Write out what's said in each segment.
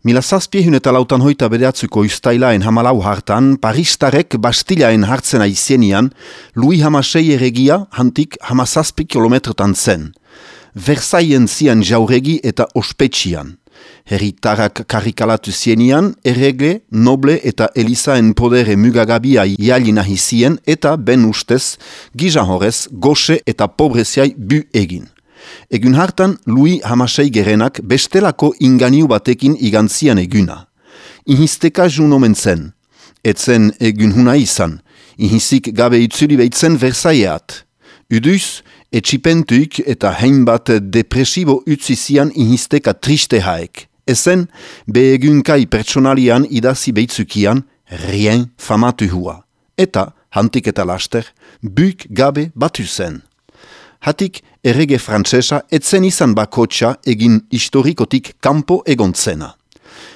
Mila zazpiehun eta lautan hoita bedeatzuko ustailaen hamalau hartan, Paristarek Bastilaen hartzen aizienian, Louis Hamasei erregia hantik hamazazpi kilometrotan zen. Versaien zian jauregi eta ospetxian. Herritarak karikalatu zienian, errege, noble eta elizaen podere mugagabia jali nahi zien eta ben ustez, gizan horrez, goxe eta pobreziai bu egin. Egun hartan, Louis Hamasei gerenak bestelako inganiu batekin igantzian eguna. Ihisteka jun omen zen. Etzen egun huna izan. Ihisik gabe itzuli behitzen Versaiat. Uduz, etxipentuik eta hainbat depresibo utzizian ihisteka triste haek. Ezen, behegunkai pertsonalian idazi behitzukian, rien famatu hua. Eta, hantik eta laster, buk gabe batu zen. Hatik, errege frantsesa etzen izan bakotxa egin historikotik kanpo egontzena.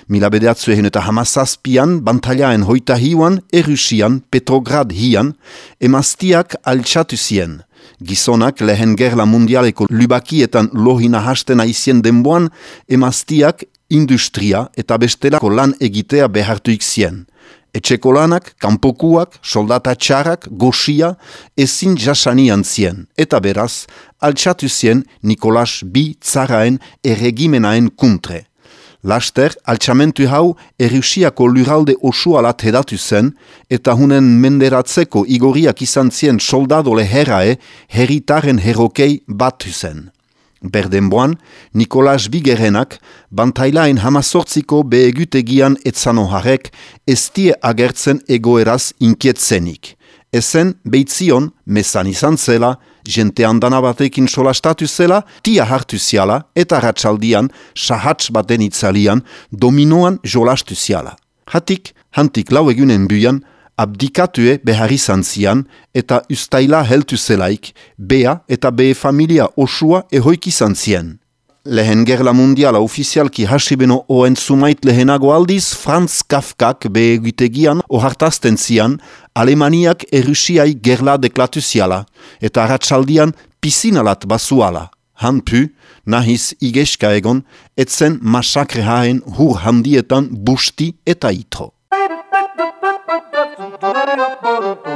Mila bedeatzu egin eta hamazazpian, bantailaen hoita hiuan, erusian, Petrograd hian, emaztiak altxatu zien – Gizonak lehen gerla mundialeko lubakietan lohina hasten aizien denboan, emaztiak industria eta bestelako lan egitea behartuik zien. Etxeko lanak, kanpokuak, soldata txarrak, goxia, ezin jasanian zien. Eta beraz, altxatu zien Nikolas B. Zaraen erregimenaen kuntre. Laster, altxamentu hau erusiako luralde osualat hedatu zen, eta hunen menderatzeko igoriak izan zien soldado leherae herritaren herokei batu zen. Berdenboan, Nikolas Bigerenak, bantailain hamazortziko behegutegian etzanoharek, ez die agertzen egoeraz inkietzenik. Ezen, beitzion, mesan izan zela, jente handana batekin solastatu zela, tia hartu ziala, eta ratxaldian, sahatz baten itzalian, dominoan jolastu ziala. Hatik, hantik lau egunen buian, abdikatue behar izan zian, eta ustaila heltu zelaik, bea eta behe familia osua ehoik izan zien. Lehen gerla mundiala ofizialki hasibeno oen sumait lehenago aldiz, Franz Kafkak behe egitegian ohartazten zian, Alemaniak erusiai gerla deklatu ziala, eta ratxaldian pisinalat basuala. Hanpu, nahiz igeska egon, etzen masakre haen hur handietan busti eta itro. Música